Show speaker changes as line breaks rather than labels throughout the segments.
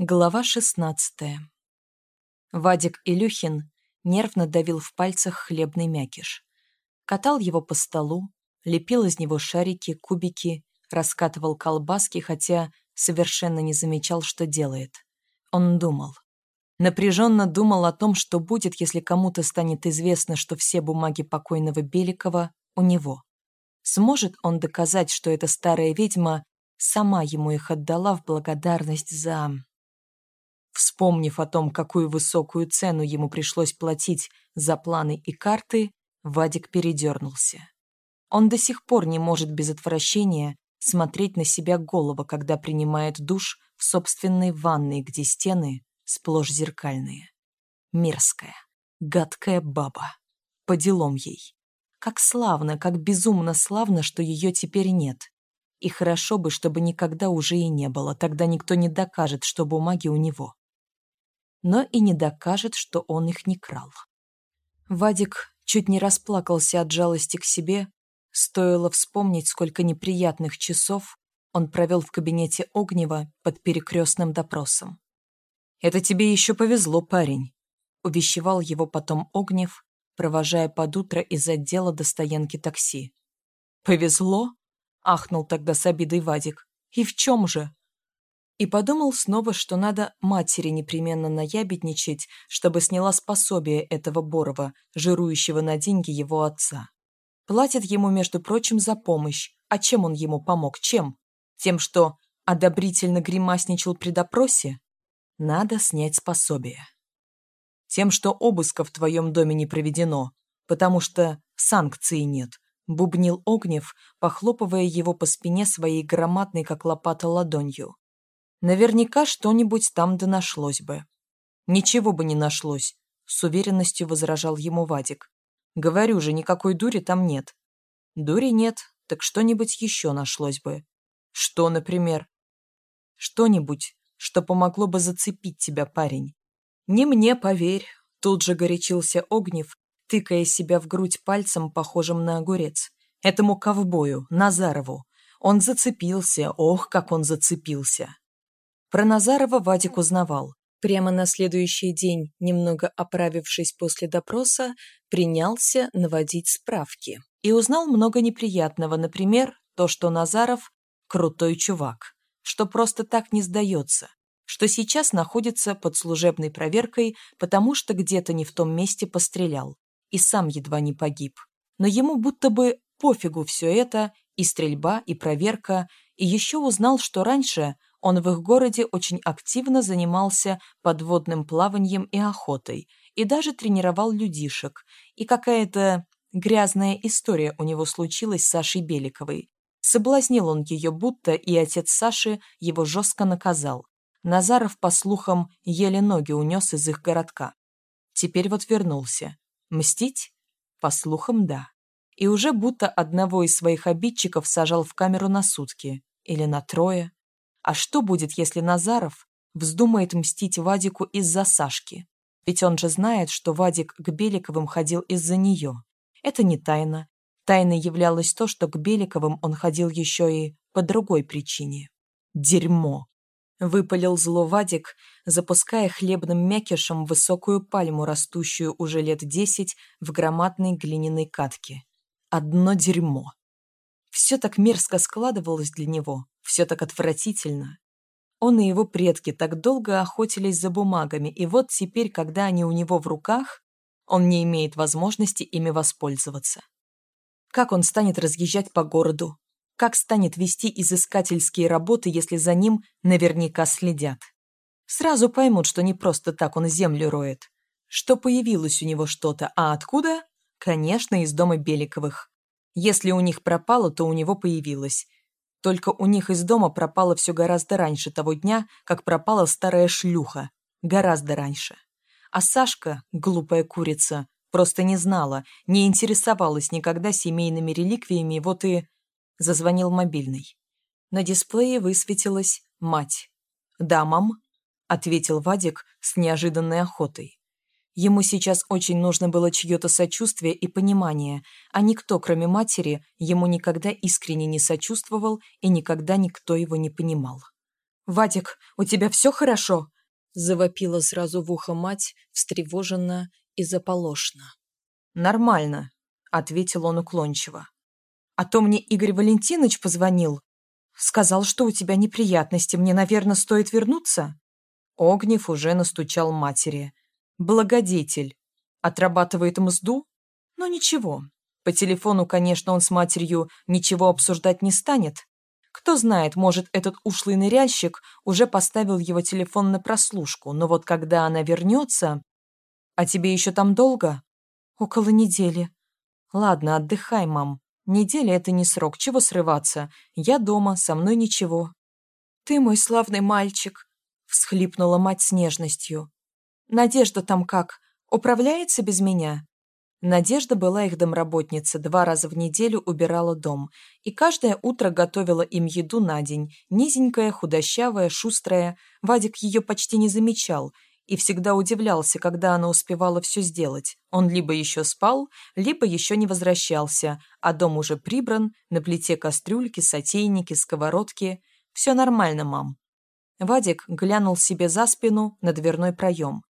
Глава шестнадцатая. Вадик Илюхин нервно давил в пальцах хлебный мякиш. Катал его по столу, лепил из него шарики, кубики, раскатывал колбаски, хотя совершенно не замечал, что делает. Он думал. Напряженно думал о том, что будет, если кому-то станет известно, что все бумаги покойного Беликова у него. Сможет он доказать, что эта старая ведьма сама ему их отдала в благодарность за... Вспомнив о том, какую высокую цену ему пришлось платить за планы и карты, Вадик передернулся. Он до сих пор не может без отвращения смотреть на себя голова, когда принимает душ в собственной ванной, где стены сплошь зеркальные. Мерзкая, гадкая баба. По делам ей. Как славно, как безумно славно, что ее теперь нет. И хорошо бы, чтобы никогда уже и не было, тогда никто не докажет, что бумаги у него но и не докажет, что он их не крал. Вадик чуть не расплакался от жалости к себе, стоило вспомнить, сколько неприятных часов он провел в кабинете Огнева под перекрестным допросом. «Это тебе еще повезло, парень», — увещевал его потом Огнев, провожая под утро из отдела до стоянки такси. «Повезло?» — ахнул тогда с обидой Вадик. «И в чем же?» И подумал снова, что надо матери непременно наябедничать, чтобы сняла способие этого Борова, жирующего на деньги его отца. Платят ему, между прочим, за помощь. А чем он ему помог? Чем? Тем, что одобрительно гримасничал при допросе? Надо снять способие. Тем, что обыска в твоем доме не проведено, потому что санкций нет, бубнил Огнев, похлопывая его по спине своей громадной, как лопата, ладонью. Наверняка что-нибудь там да нашлось бы. Ничего бы не нашлось, с уверенностью возражал ему Вадик. Говорю же, никакой дури там нет. Дури нет, так что-нибудь еще нашлось бы. Что, например? Что-нибудь, что помогло бы зацепить тебя, парень. Не мне, поверь, тут же горячился Огнев, тыкая себя в грудь пальцем, похожим на огурец. Этому ковбою, Назарову. Он зацепился, ох, как он зацепился. Про Назарова Вадик узнавал. Прямо на следующий день, немного оправившись после допроса, принялся наводить справки. И узнал много неприятного, например, то, что Назаров – крутой чувак, что просто так не сдается, что сейчас находится под служебной проверкой, потому что где-то не в том месте пострелял, и сам едва не погиб. Но ему будто бы пофигу все это, и стрельба, и проверка, и еще узнал, что раньше – он в их городе очень активно занимался подводным плаванием и охотой, и даже тренировал людишек. И какая-то грязная история у него случилась с Сашей Беликовой. Соблазнил он ее будто, и отец Саши его жестко наказал. Назаров, по слухам, еле ноги унес из их городка. Теперь вот вернулся. Мстить? По слухам, да. И уже будто одного из своих обидчиков сажал в камеру на сутки. Или на трое. А что будет, если Назаров вздумает мстить Вадику из-за Сашки? Ведь он же знает, что Вадик к Беликовым ходил из-за нее. Это не тайна. Тайной являлось то, что к Беликовым он ходил еще и по другой причине. Дерьмо. Выпалил зло Вадик, запуская хлебным мякишем высокую пальму, растущую уже лет десять в громадной глиняной катке. Одно дерьмо. Все так мерзко складывалось для него, все так отвратительно. Он и его предки так долго охотились за бумагами, и вот теперь, когда они у него в руках, он не имеет возможности ими воспользоваться. Как он станет разъезжать по городу? Как станет вести изыскательские работы, если за ним наверняка следят? Сразу поймут, что не просто так он землю роет. Что появилось у него что-то, а откуда? Конечно, из дома Беликовых. Если у них пропало, то у него появилось. Только у них из дома пропало все гораздо раньше того дня, как пропала старая шлюха. Гораздо раньше. А Сашка, глупая курица, просто не знала, не интересовалась никогда семейными реликвиями, вот и... Зазвонил мобильный. На дисплее высветилась мать. «Да, мам», — ответил Вадик с неожиданной охотой. Ему сейчас очень нужно было чье-то сочувствие и понимание, а никто, кроме матери, ему никогда искренне не сочувствовал и никогда никто его не понимал. «Вадик, у тебя все хорошо?» Завопила сразу в ухо мать, встревоженно и заполошно. «Нормально», — ответил он уклончиво. «А то мне Игорь Валентинович позвонил. Сказал, что у тебя неприятности, мне, наверное, стоит вернуться?» Огнев уже настучал матери. «Благодетель. Отрабатывает мзду? Но ничего. По телефону, конечно, он с матерью ничего обсуждать не станет. Кто знает, может, этот ушлый ныряльщик уже поставил его телефон на прослушку, но вот когда она вернется... А тебе еще там долго? Около недели. Ладно, отдыхай, мам. Неделя — это не срок, чего срываться? Я дома, со мной ничего. Ты мой славный мальчик, всхлипнула мать с нежностью. Надежда там как? Управляется без меня? Надежда была их домработница, два раза в неделю убирала дом, и каждое утро готовила им еду на день, низенькая, худощавая, шустрая. Вадик ее почти не замечал и всегда удивлялся, когда она успевала все сделать. Он либо еще спал, либо еще не возвращался, а дом уже прибран, на плите кастрюльки, сотейники, сковородки. «Все нормально, мам». Вадик глянул себе за спину на дверной проем.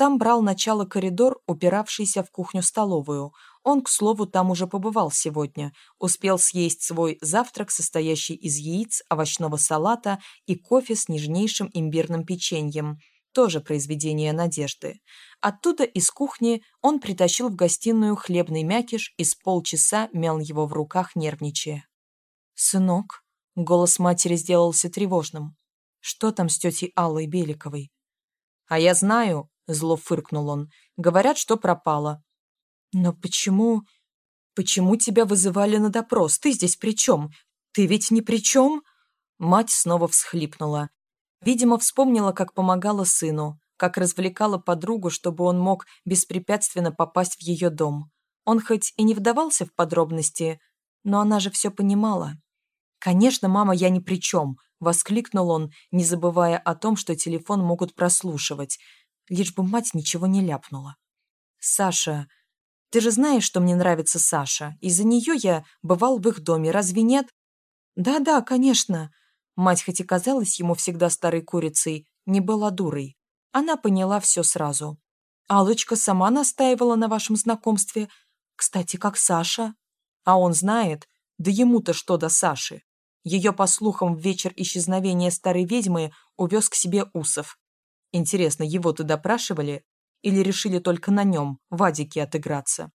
Там брал начало коридор, упиравшийся в кухню-столовую. Он, к слову, там уже побывал сегодня. Успел съесть свой завтрак, состоящий из яиц, овощного салата и кофе с нежнейшим имбирным печеньем тоже произведение Надежды. Оттуда из кухни он притащил в гостиную хлебный мякиш и с полчаса мял его в руках, нервничая. «Сынок», — голос матери сделался тревожным, — «что там с тетей Аллой Беликовой?» «А я знаю», — зло фыркнул он, — «говорят, что пропала». «Но почему... почему тебя вызывали на допрос? Ты здесь при чем? Ты ведь ни при чем?» Мать снова всхлипнула. Видимо, вспомнила, как помогала сыну, как развлекала подругу, чтобы он мог беспрепятственно попасть в ее дом. Он хоть и не вдавался в подробности, но она же все понимала. «Конечно, мама, я ни при чем», — воскликнул он, не забывая о том, что телефон могут прослушивать, лишь бы мать ничего не ляпнула. «Саша, ты же знаешь, что мне нравится Саша. Из-за нее я бывал в их доме, разве нет?» «Да-да, конечно», Мать, хоть и казалась ему всегда старой курицей, не была дурой. Она поняла все сразу. Алочка сама настаивала на вашем знакомстве. Кстати, как Саша. А он знает, да ему-то что до Саши. Ее, по слухам, в вечер исчезновения старой ведьмы увез к себе Усов. Интересно, его-то допрашивали? Или решили только на нем, Вадике, отыграться?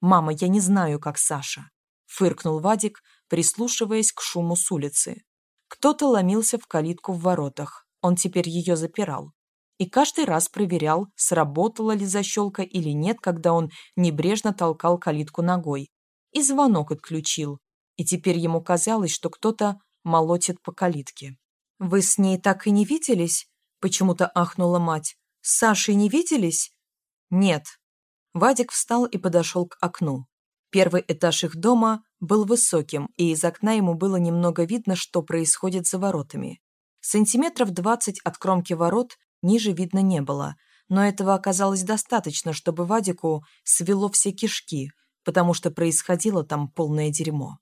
«Мама, я не знаю, как Саша», — фыркнул Вадик, прислушиваясь к шуму с улицы. Кто-то ломился в калитку в воротах. Он теперь ее запирал. И каждый раз проверял, сработала ли защелка или нет, когда он небрежно толкал калитку ногой. И звонок отключил. И теперь ему казалось, что кто-то молотит по калитке. «Вы с ней так и не виделись?» Почему-то ахнула мать. «С Сашей не виделись?» «Нет». Вадик встал и подошел к окну. Первый этаж их дома был высоким, и из окна ему было немного видно, что происходит за воротами. Сантиметров двадцать от кромки ворот ниже видно не было, но этого оказалось достаточно, чтобы Вадику свело все кишки, потому что происходило там полное дерьмо.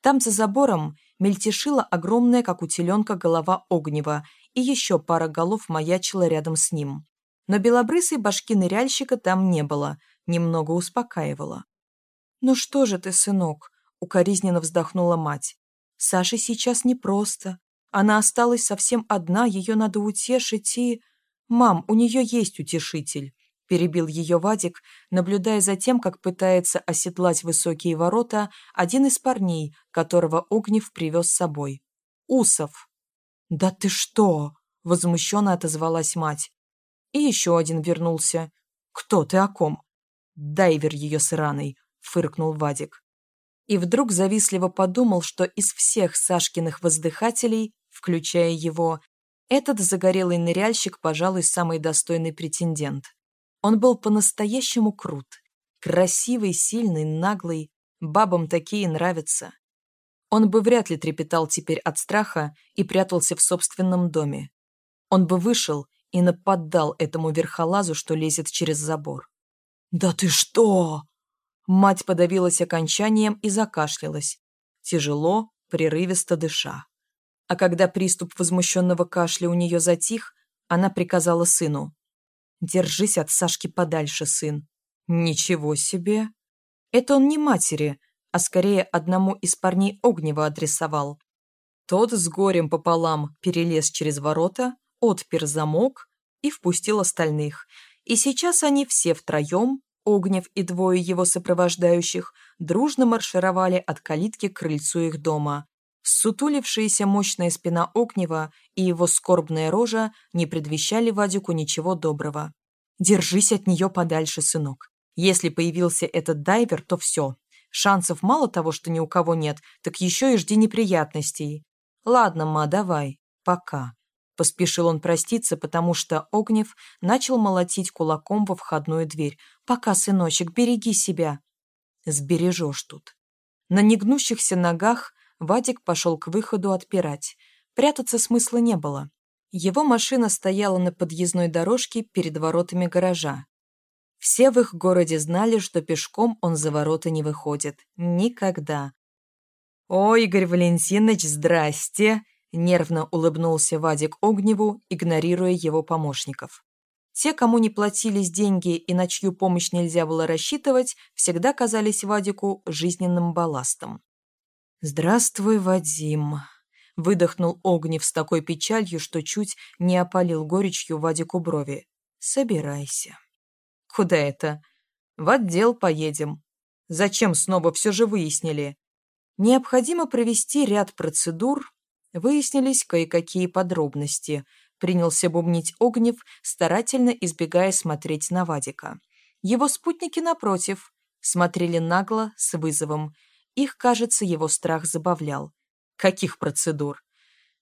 Там за забором мельтешила огромная, как у теленка, голова огнева, и еще пара голов маячила рядом с ним. Но белобрысой башки ныряльщика там не было, немного успокаивало. «Ну что же ты, сынок?» Укоризненно вздохнула мать. Саше сейчас непросто. Она осталась совсем одна, ее надо утешить и... «Мам, у нее есть утешитель», – перебил ее Вадик, наблюдая за тем, как пытается оседлать высокие ворота один из парней, которого Огнев привез с собой. «Усов». «Да ты что?» – возмущенно отозвалась мать. И еще один вернулся. «Кто ты о ком?» «Дайвер ее сраный», – фыркнул Вадик и вдруг завистливо подумал, что из всех Сашкиных воздыхателей, включая его, этот загорелый ныряльщик, пожалуй, самый достойный претендент. Он был по-настоящему крут. Красивый, сильный, наглый. Бабам такие нравятся. Он бы вряд ли трепетал теперь от страха и прятался в собственном доме. Он бы вышел и нападал этому верхолазу, что лезет через забор. «Да ты что!» Мать подавилась окончанием и закашлялась, тяжело, прерывисто дыша. А когда приступ возмущенного кашля у нее затих, она приказала сыну. «Держись от Сашки подальше, сын». «Ничего себе!» Это он не матери, а скорее одному из парней Огнева адресовал. Тот с горем пополам перелез через ворота, отпер замок и впустил остальных. И сейчас они все втроем, Огнев и двое его сопровождающих, дружно маршировали от калитки к крыльцу их дома. Сутулившаяся мощная спина Огнева и его скорбная рожа не предвещали Вадику ничего доброго. «Держись от нее подальше, сынок. Если появился этот дайвер, то все. Шансов мало того, что ни у кого нет, так еще и жди неприятностей. Ладно, ма, давай. Пока». Поспешил он проститься, потому что Огнев начал молотить кулаком во входную дверь. «Пока, сыночек, береги себя». «Сбережешь тут». На негнущихся ногах Вадик пошел к выходу отпирать. Прятаться смысла не было. Его машина стояла на подъездной дорожке перед воротами гаража. Все в их городе знали, что пешком он за ворота не выходит. Никогда. «О, Игорь Валентинович, здрасте!» Нервно улыбнулся Вадик Огневу, игнорируя его помощников. Те, кому не платились деньги и на чью помощь нельзя было рассчитывать, всегда казались Вадику жизненным балластом. «Здравствуй, Вадим», — выдохнул Огнев с такой печалью, что чуть не опалил горечью Вадику брови. «Собирайся». «Куда это?» «В отдел поедем». «Зачем снова все же выяснили?» «Необходимо провести ряд процедур, Выяснились кое-какие подробности. Принялся бубнить Огнев, старательно избегая смотреть на Вадика. Его спутники, напротив, смотрели нагло, с вызовом. Их, кажется, его страх забавлял. Каких процедур?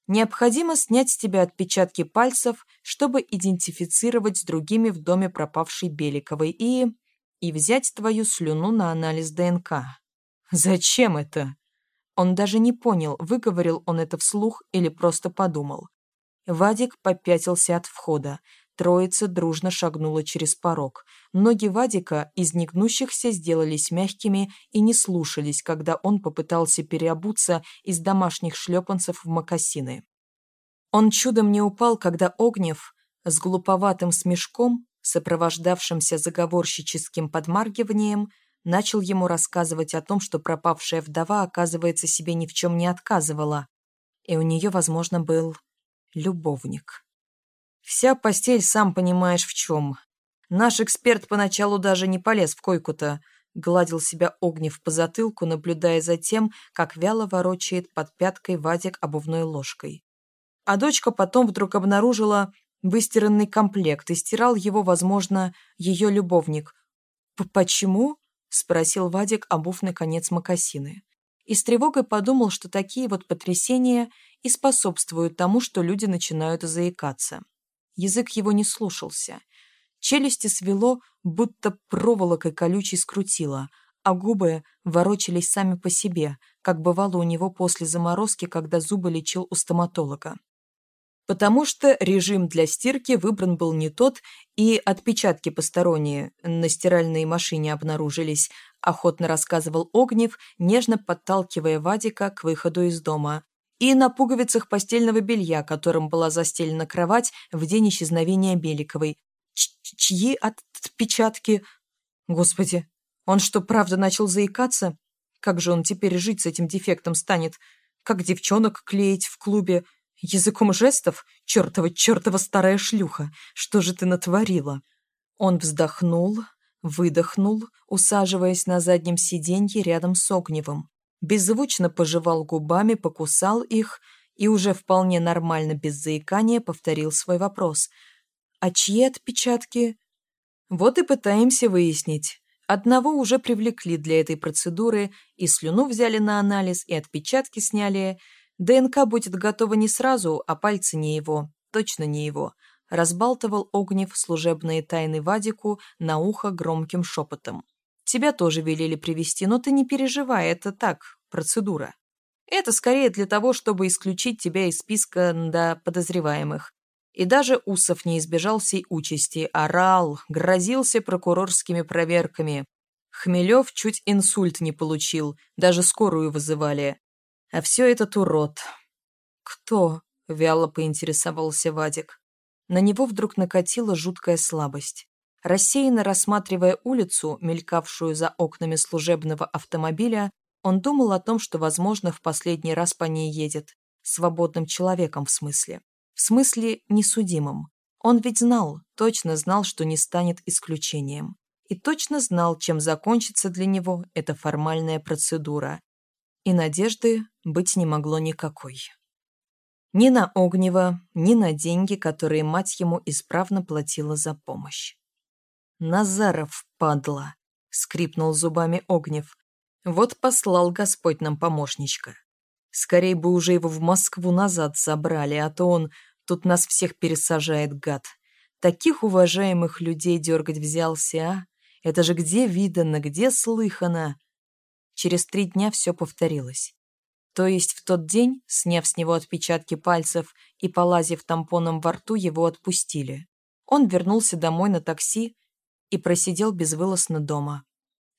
Необходимо снять с тебя отпечатки пальцев, чтобы идентифицировать с другими в доме пропавшей Беликовой и... и взять твою слюну на анализ ДНК. Зачем это? Он даже не понял, выговорил он это вслух или просто подумал. Вадик попятился от входа. Троица дружно шагнула через порог. Ноги Вадика из негнущихся сделались мягкими и не слушались, когда он попытался переобуться из домашних шлепанцев в мокасины. Он чудом не упал, когда Огнев с глуповатым смешком, сопровождавшимся заговорщическим подмаргиванием, начал ему рассказывать о том, что пропавшая вдова, оказывается, себе ни в чем не отказывала, и у нее, возможно, был любовник. Вся постель, сам понимаешь, в чем. Наш эксперт поначалу даже не полез в койку-то, гладил себя Огнев по затылку, наблюдая за тем, как вяло ворочает под пяткой Вадик обувной ложкой. А дочка потом вдруг обнаружила выстиранный комплект и стирал его, возможно, ее любовник. Почему? — спросил Вадик, обув, наконец, мокасины. И с тревогой подумал, что такие вот потрясения и способствуют тому, что люди начинают заикаться. Язык его не слушался. Челюсти свело, будто проволокой колючей скрутило, а губы ворочались сами по себе, как бывало у него после заморозки, когда зубы лечил у стоматолога потому что режим для стирки выбран был не тот, и отпечатки посторонние на стиральной машине обнаружились, охотно рассказывал Огнев, нежно подталкивая Вадика к выходу из дома. И на пуговицах постельного белья, которым была застелена кровать в день исчезновения Беликовой. Ч чьи отпечатки? Господи, он что, правда начал заикаться? Как же он теперь жить с этим дефектом станет? Как девчонок клеить в клубе? Языком жестов? Чертова, чертова старая шлюха! Что же ты натворила?» Он вздохнул, выдохнул, усаживаясь на заднем сиденье рядом с Огневым. Беззвучно пожевал губами, покусал их и уже вполне нормально, без заикания, повторил свой вопрос. «А чьи отпечатки?» «Вот и пытаемся выяснить. Одного уже привлекли для этой процедуры, и слюну взяли на анализ, и отпечатки сняли, ДНК будет готова не сразу, а пальцы не его, точно не его. Разбалтывал Огнев служебные тайны Вадику на ухо громким шепотом. Тебя тоже велели привести, но ты не переживай, это так, процедура. Это скорее для того, чтобы исключить тебя из списка до подозреваемых. И даже Усов не избежал сей участи, орал, грозился прокурорскими проверками. Хмелев чуть инсульт не получил, даже скорую вызывали. А все этот урод. «Кто?» — вяло поинтересовался Вадик. На него вдруг накатила жуткая слабость. Рассеянно рассматривая улицу, мелькавшую за окнами служебного автомобиля, он думал о том, что, возможно, в последний раз по ней едет. Свободным человеком в смысле. В смысле несудимым. Он ведь знал, точно знал, что не станет исключением. И точно знал, чем закончится для него эта формальная процедура. И надежды быть не могло никакой. Ни на Огнева, ни на деньги, которые мать ему исправно платила за помощь. «Назаров, падла!» — скрипнул зубами Огнев. «Вот послал Господь нам помощничка. Скорей бы уже его в Москву назад забрали, а то он тут нас всех пересажает, гад. Таких уважаемых людей дергать взялся, а? Это же где видано, где слыхано?» Через три дня все повторилось. То есть в тот день, сняв с него отпечатки пальцев и полазив тампоном во рту, его отпустили. Он вернулся домой на такси и просидел безвылазно дома.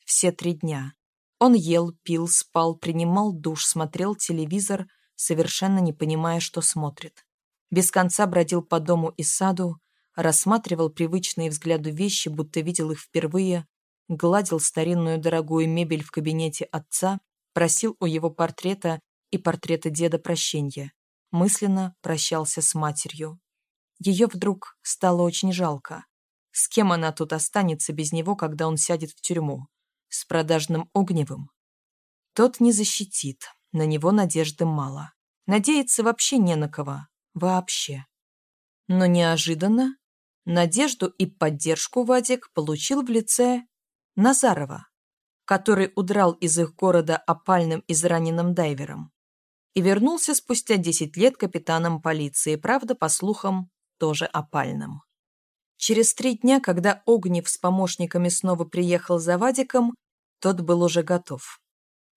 Все три дня. Он ел, пил, спал, принимал душ, смотрел телевизор, совершенно не понимая, что смотрит. Без конца бродил по дому и саду, рассматривал привычные взгляду вещи, будто видел их впервые, гладил старинную дорогую мебель в кабинете отца, просил у его портрета и портрета деда прощения. Мысленно прощался с матерью. Ее вдруг стало очень жалко. С кем она тут останется без него, когда он сядет в тюрьму? С продажным Огневым? Тот не защитит, на него надежды мало. Надеяться вообще не на кого. Вообще. Но неожиданно надежду и поддержку Вадик получил в лице Назарова, который удрал из их города опальным израненным дайвером и вернулся спустя 10 лет капитаном полиции, правда, по слухам, тоже опальным. Через три дня, когда Огнев с помощниками снова приехал за Вадиком, тот был уже готов.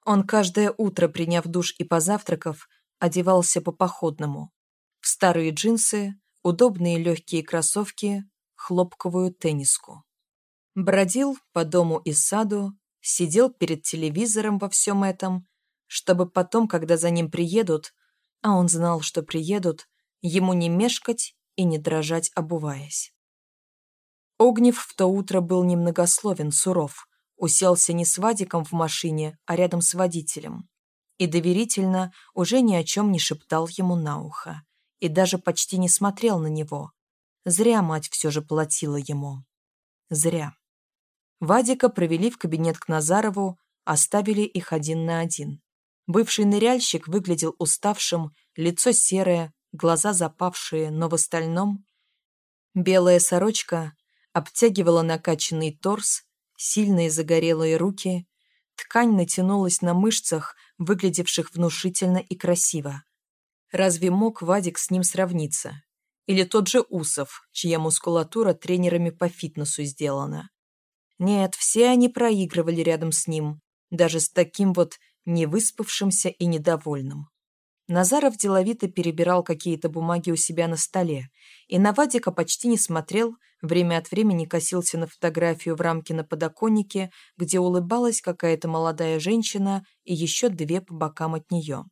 Он каждое утро, приняв душ и позавтракав, одевался по-походному. В старые джинсы, удобные легкие кроссовки, хлопковую тенниску. Бродил по дому и саду, сидел перед телевизором во всем этом, чтобы потом, когда за ним приедут, а он знал, что приедут, ему не мешкать и не дрожать, обуваясь. Огнев в то утро был немногословен, суров, уселся не с Вадиком в машине, а рядом с водителем. И доверительно уже ни о чем не шептал ему на ухо. И даже почти не смотрел на него. Зря мать все же платила ему. Зря. Вадика провели в кабинет к Назарову, оставили их один на один. Бывший ныряльщик выглядел уставшим, лицо серое, глаза запавшие, но в остальном... Белая сорочка обтягивала накачанный торс, сильные загорелые руки, ткань натянулась на мышцах, выглядевших внушительно и красиво. Разве мог Вадик с ним сравниться? Или тот же Усов, чья мускулатура тренерами по фитнесу сделана? Нет, все они проигрывали рядом с ним, даже с таким вот невыспавшимся и недовольным. Назаров деловито перебирал какие-то бумаги у себя на столе, и на Вадика почти не смотрел, время от времени косился на фотографию в рамке на подоконнике, где улыбалась какая-то молодая женщина и еще две по бокам от нее.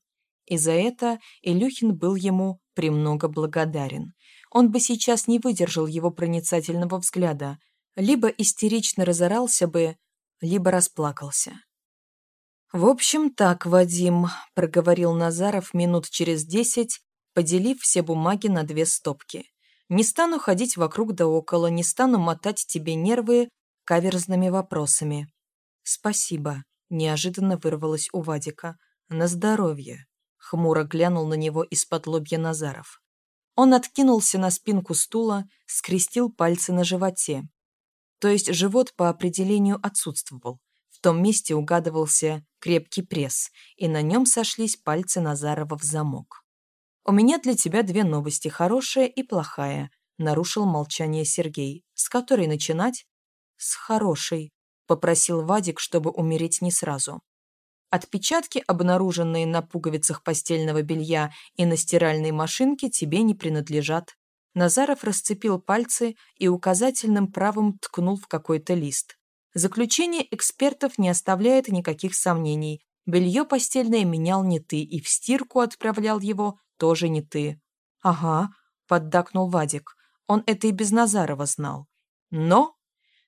И за это Илюхин был ему премного благодарен. Он бы сейчас не выдержал его проницательного взгляда, либо истерично разорался бы, либо расплакался. «В общем так, Вадим», — проговорил Назаров минут через десять, поделив все бумаги на две стопки. «Не стану ходить вокруг да около, не стану мотать тебе нервы каверзными вопросами». «Спасибо», — неожиданно вырвалось у Вадика. «На здоровье», — хмуро глянул на него из-под лобья Назаров. Он откинулся на спинку стула, скрестил пальцы на животе. То есть живот по определению отсутствовал. В том месте угадывался крепкий пресс, и на нем сошлись пальцы Назарова в замок. «У меня для тебя две новости, хорошая и плохая», — нарушил молчание Сергей. «С которой начинать?» «С хорошей», — попросил Вадик, чтобы умереть не сразу. «Отпечатки, обнаруженные на пуговицах постельного белья и на стиральной машинке, тебе не принадлежат». Назаров расцепил пальцы и указательным правым ткнул в какой-то лист. Заключение экспертов не оставляет никаких сомнений. Белье постельное менял не ты и в стирку отправлял его тоже не ты». «Ага», — поддакнул Вадик. Он это и без Назарова знал. Но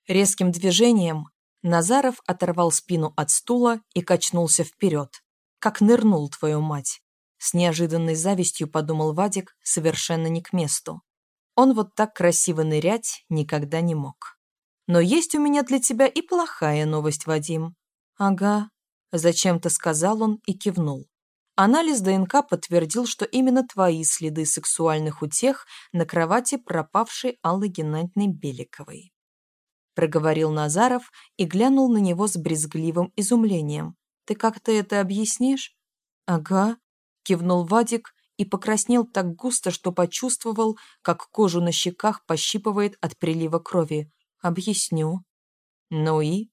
резким движением Назаров оторвал спину от стула и качнулся вперед. Как нырнул, твою мать. С неожиданной завистью подумал Вадик, совершенно не к месту. Он вот так красиво нырять никогда не мог. Но есть у меня для тебя и плохая новость, Вадим. Ага. Зачем-то сказал он и кивнул. Анализ ДНК подтвердил, что именно твои следы сексуальных утех на кровати пропавшей Аллы Геннадьевны Беликовой. Проговорил Назаров и глянул на него с брезгливым изумлением. Ты как-то это объяснишь? Ага, кивнул Вадик и покраснел так густо, что почувствовал, как кожу на щеках пощипывает от прилива крови. Объясню. Ну и?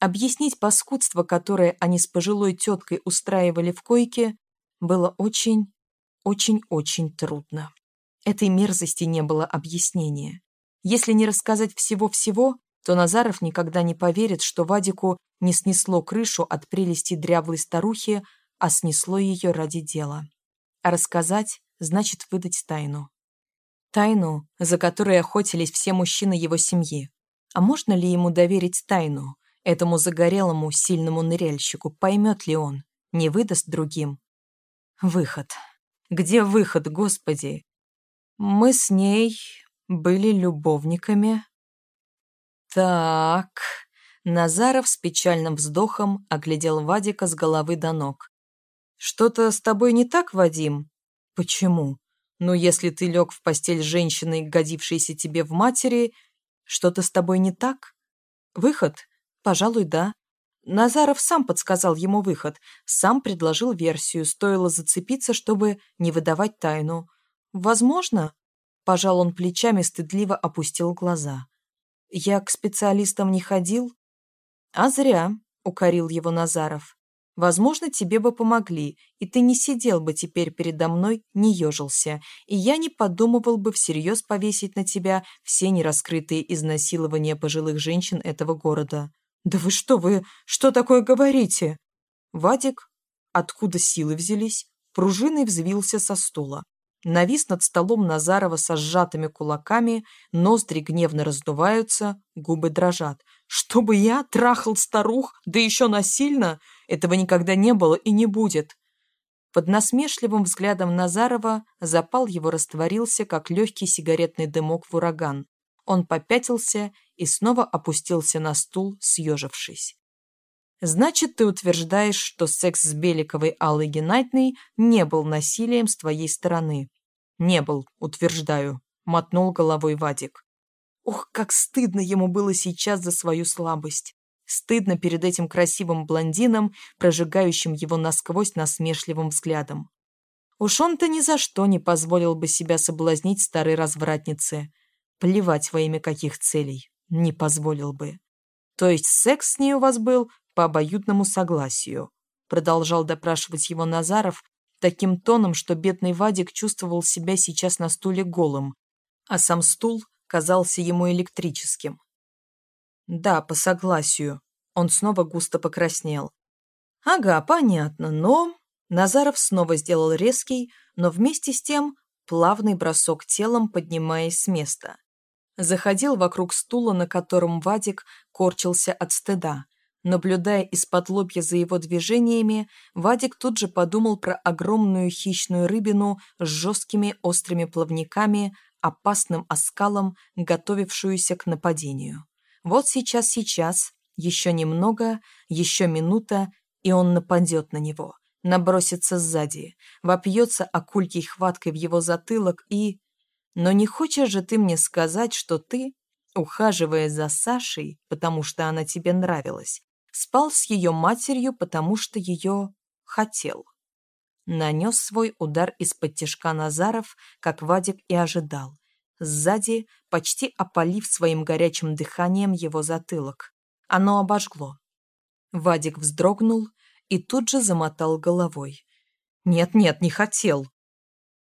Объяснить паскудство, которое они с пожилой теткой устраивали в койке, было очень, очень-очень трудно. Этой мерзости не было объяснения. Если не рассказать всего-всего, то Назаров никогда не поверит, что Вадику не снесло крышу от прелести дряблой старухи, а снесло ее ради дела. А рассказать значит выдать тайну. Тайну, за которой охотились все мужчины его семьи. А можно ли ему доверить тайну? Этому загорелому, сильному ныряльщику поймет ли он? Не выдаст другим? Выход. Где выход, Господи? Мы с ней были любовниками. Так... Назаров с печальным вздохом оглядел Вадика с головы до ног. «Что-то с тобой не так, Вадим?» «Почему? Ну, если ты лег в постель с женщиной, годившейся тебе в матери, что-то с тобой не так? Выход? Пожалуй, да. Назаров сам подсказал ему выход, сам предложил версию, стоило зацепиться, чтобы не выдавать тайну. Возможно, пожал он плечами, стыдливо опустил глаза. Я к специалистам не ходил? А зря, укорил его Назаров. Возможно, тебе бы помогли, и ты не сидел бы теперь передо мной, не ежился, и я не подумывал бы всерьез повесить на тебя все нераскрытые изнасилования пожилых женщин этого города. Да вы что, вы что такое говорите? Вадик, откуда силы взялись, пружиной взвился со стула. Навис над столом Назарова со сжатыми кулаками, ноздри гневно раздуваются, губы дрожат. «Чтобы я трахал старух, да еще насильно? Этого никогда не было и не будет!» Под насмешливым взглядом Назарова запал его растворился, как легкий сигаретный дымок в ураган. Он попятился и снова опустился на стул, съежившись. «Значит, ты утверждаешь, что секс с Беликовой Аллой Геннадьевной не был насилием с твоей стороны?» «Не был, утверждаю», — мотнул головой Вадик. Ух, как стыдно ему было сейчас за свою слабость. Стыдно перед этим красивым блондином, прожигающим его насквозь насмешливым взглядом. Уж он-то ни за что не позволил бы себя соблазнить старой развратнице. Плевать во имя каких целей. Не позволил бы. То есть секс с ней у вас был по обоюдному согласию. Продолжал допрашивать его Назаров, таким тоном, что бедный Вадик чувствовал себя сейчас на стуле голым, а сам стул казался ему электрическим. «Да, по согласию». Он снова густо покраснел. «Ага, понятно, но...» Назаров снова сделал резкий, но вместе с тем плавный бросок телом, поднимаясь с места. Заходил вокруг стула, на котором Вадик корчился от стыда. Наблюдая из-под лобья за его движениями, Вадик тут же подумал про огромную хищную рыбину с жесткими острыми плавниками, опасным оскалом, готовившуюся к нападению. Вот сейчас-сейчас, еще немного, еще минута, и он нападет на него, набросится сзади, вопьется акулькой хваткой в его затылок и... Но не хочешь же ты мне сказать, что ты, ухаживая за Сашей, потому что она тебе нравилась, спал с ее матерью, потому что ее хотел. Нанес свой удар из-под тяжка Назаров, как Вадик и ожидал. Сзади, почти опалив своим горячим дыханием его затылок. Оно обожгло. Вадик вздрогнул и тут же замотал головой. «Нет-нет, не хотел».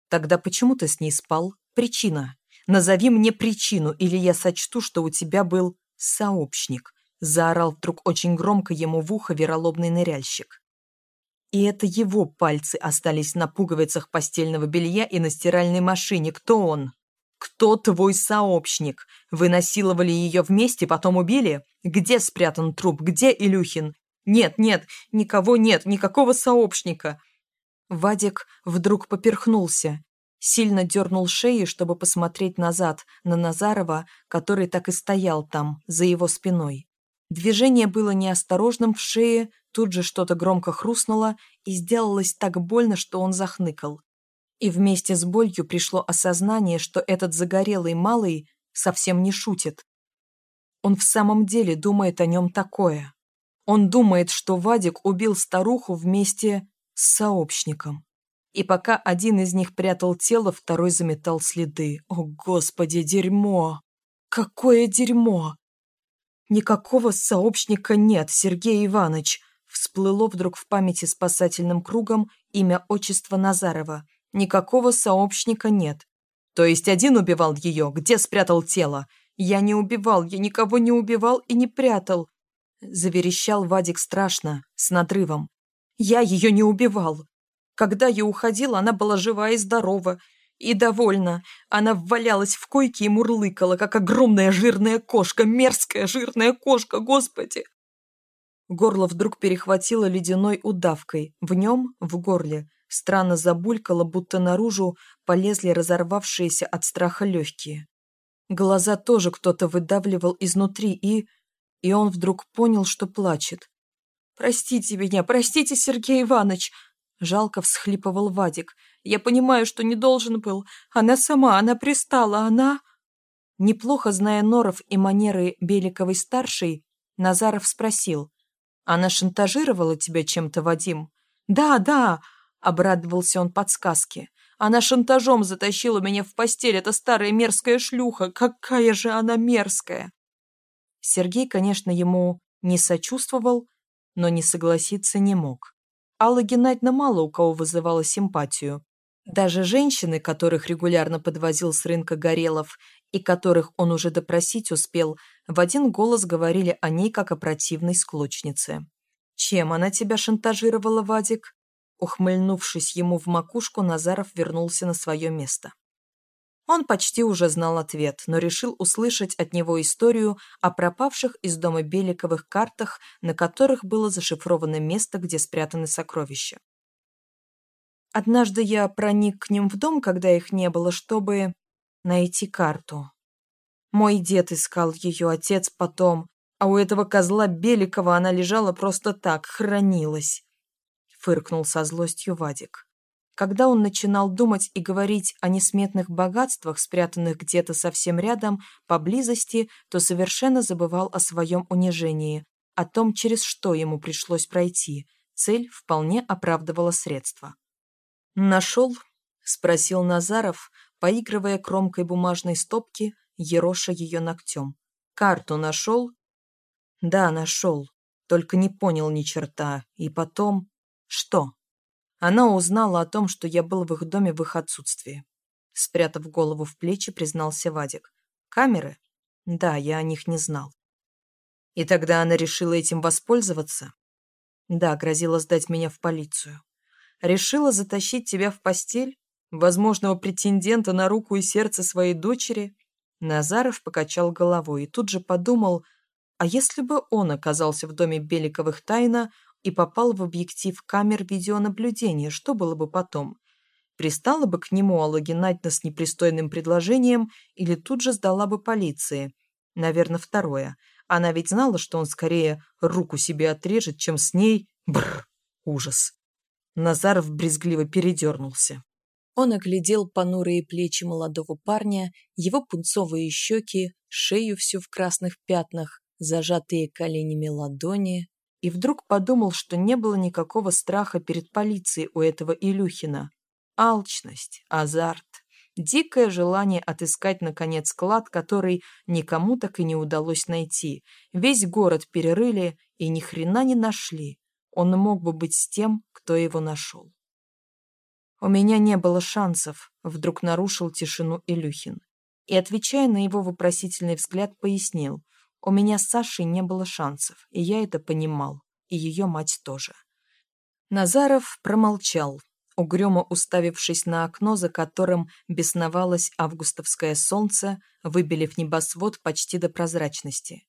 «Тогда почему ты с ней спал? Причина. Назови мне причину, или я сочту, что у тебя был сообщник. Заорал вдруг очень громко ему в ухо вероломный ныряльщик. И это его пальцы остались на пуговицах постельного белья и на стиральной машине. Кто он? Кто твой сообщник? Вы насиловали ее вместе, потом убили? Где спрятан труп? Где Илюхин? Нет, нет, никого нет, никакого сообщника. Вадик вдруг поперхнулся. Сильно дернул шеи, чтобы посмотреть назад, на Назарова, который так и стоял там, за его спиной. Движение было неосторожным в шее, тут же что-то громко хрустнуло и сделалось так больно, что он захныкал. И вместе с болью пришло осознание, что этот загорелый малый совсем не шутит. Он в самом деле думает о нем такое. Он думает, что Вадик убил старуху вместе с сообщником. И пока один из них прятал тело, второй заметал следы. О, господи, дерьмо! Какое дерьмо! Никакого сообщника нет, Сергей Иванович. Всплыло вдруг в памяти спасательным кругом имя отчества Назарова. Никакого сообщника нет. То есть один убивал ее, где спрятал тело? Я не убивал, я никого не убивал и не прятал. Заверещал Вадик страшно, с надрывом. Я ее не убивал. Когда я уходила, она была жива и здорова. И довольна. Она валялась в койке и мурлыкала, как огромная жирная кошка, мерзкая жирная кошка, господи. Горло вдруг перехватило ледяной удавкой. В нем, в горле, странно забулькало, будто наружу полезли разорвавшиеся от страха легкие. Глаза тоже кто-то выдавливал изнутри, и... И он вдруг понял, что плачет. «Простите меня, простите, Сергей Иванович!» Жалко всхлипывал Вадик. «Я понимаю, что не должен был. Она сама, она пристала, она...» Неплохо зная Норов и манеры Беликовой-старшей, Назаров спросил. «Она шантажировала тебя чем-то, Вадим?» «Да, да!» — обрадовался он подсказке. «Она шантажом затащила меня в постель, эта старая мерзкая шлюха! Какая же она мерзкая!» Сергей, конечно, ему не сочувствовал, но не согласиться не мог. Алла Геннадьевна мало у кого вызывала симпатию. Даже женщины, которых регулярно подвозил с рынка Горелов и которых он уже допросить успел, в один голос говорили о ней как о противной склочнице. «Чем она тебя шантажировала, Вадик?» Ухмыльнувшись ему в макушку, Назаров вернулся на свое место. Он почти уже знал ответ, но решил услышать от него историю о пропавших из дома Беликовых картах, на которых было зашифровано место, где спрятаны сокровища. Однажды я проник к ним в дом, когда их не было, чтобы найти карту. Мой дед искал ее, отец потом, а у этого козла Беликова она лежала просто так, хранилась. Фыркнул со злостью Вадик. Когда он начинал думать и говорить о несметных богатствах, спрятанных где-то совсем рядом, поблизости, то совершенно забывал о своем унижении, о том, через что ему пришлось пройти. Цель вполне оправдывала средства. «Нашел?» — спросил Назаров, поигрывая кромкой бумажной стопки, ероша ее ногтем. «Карту нашел?» «Да, нашел. Только не понял ни черта. И потом...» «Что?» Она узнала о том, что я был в их доме в их отсутствии. Спрятав голову в плечи, признался Вадик. Камеры? Да, я о них не знал. И тогда она решила этим воспользоваться? Да, грозила сдать меня в полицию. Решила затащить тебя в постель? Возможного претендента на руку и сердце своей дочери? Назаров покачал головой и тут же подумал, а если бы он оказался в доме Беликовых тайно, и попал в объектив камер видеонаблюдения, что было бы потом? Пристала бы к нему Алла Геннадьевна с непристойным предложением или тут же сдала бы полиции? Наверное, второе. Она ведь знала, что он скорее руку себе отрежет, чем с ней... Бррр, ужас. Назаров брезгливо передернулся. Он оглядел понурые плечи молодого парня, его пунцовые щеки, шею всю в красных пятнах, зажатые коленями ладони, и вдруг подумал, что не было никакого страха перед полицией у этого Илюхина. Алчность, азарт, дикое желание отыскать, наконец, клад, который никому так и не удалось найти. Весь город перерыли и ни хрена не нашли. Он мог бы быть с тем, кто его нашел. «У меня не было шансов», — вдруг нарушил тишину Илюхин. И, отвечая на его вопросительный взгляд, пояснил — у меня с Сашей не было шансов, и я это понимал, и ее мать тоже. Назаров промолчал, угрюмо уставившись на окно, за которым бесновалось августовское солнце, выбелив небосвод почти до прозрачности.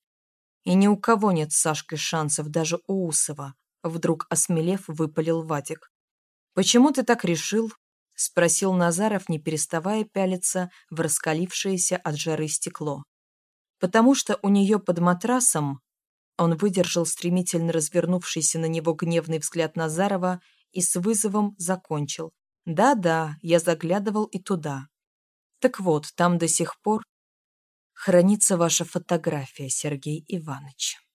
И ни у кого нет с Сашкой шансов, даже у Усова, вдруг осмелев, выпалил Вадик. «Почему ты так решил?» — спросил Назаров, не переставая пялиться в раскалившееся от жары стекло. «Потому что у нее под матрасом...» Он выдержал стремительно развернувшийся на него гневный взгляд Назарова и с вызовом закончил. «Да-да, я заглядывал и туда. Так вот, там до сих пор хранится ваша фотография, Сергей Иванович».